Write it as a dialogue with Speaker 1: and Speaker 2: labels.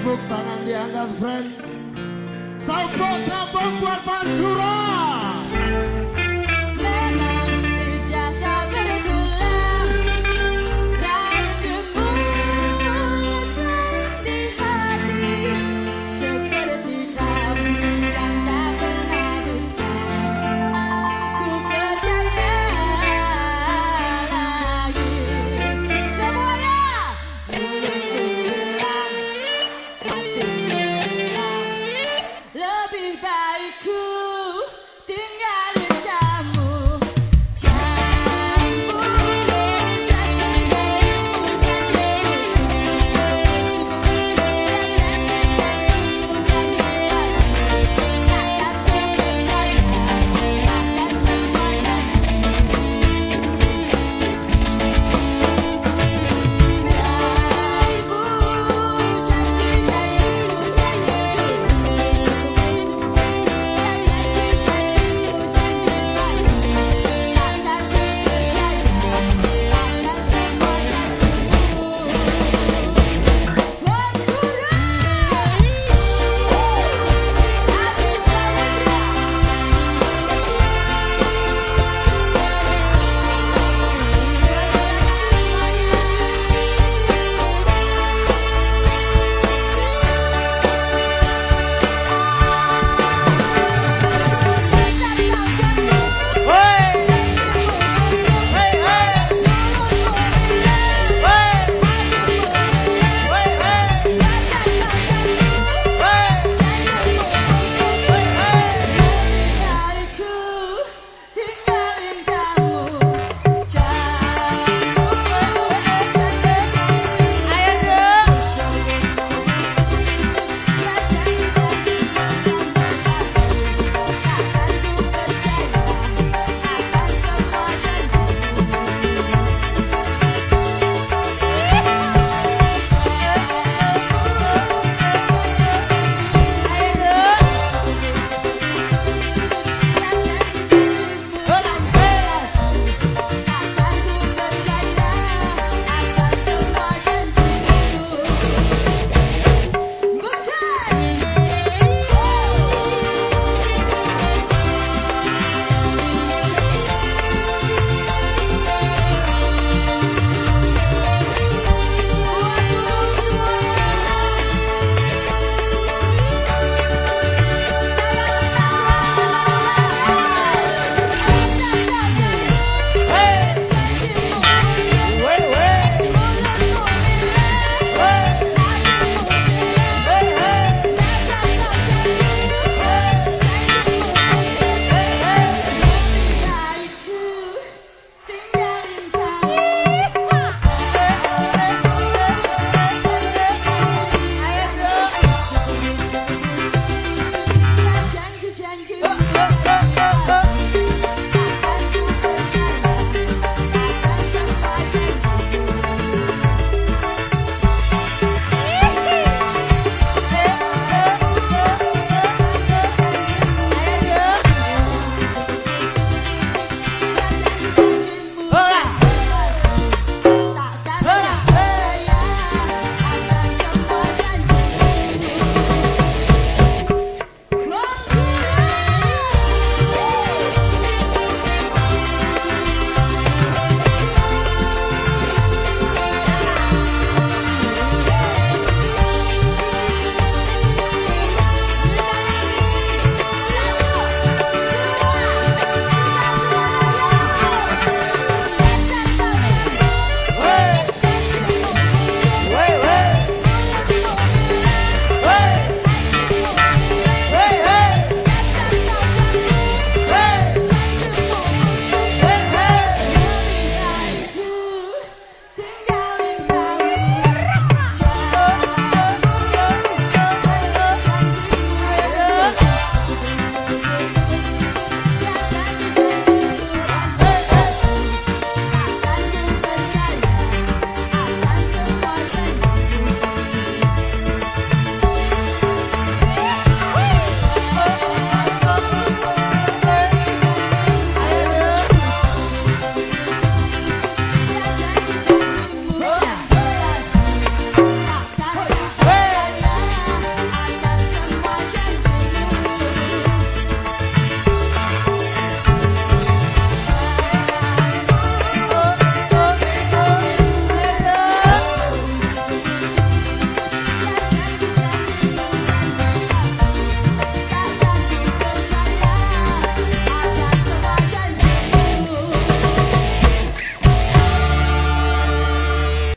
Speaker 1: Tepuk tangan dianggap friend. Tepuk-tepuk buat pancuran.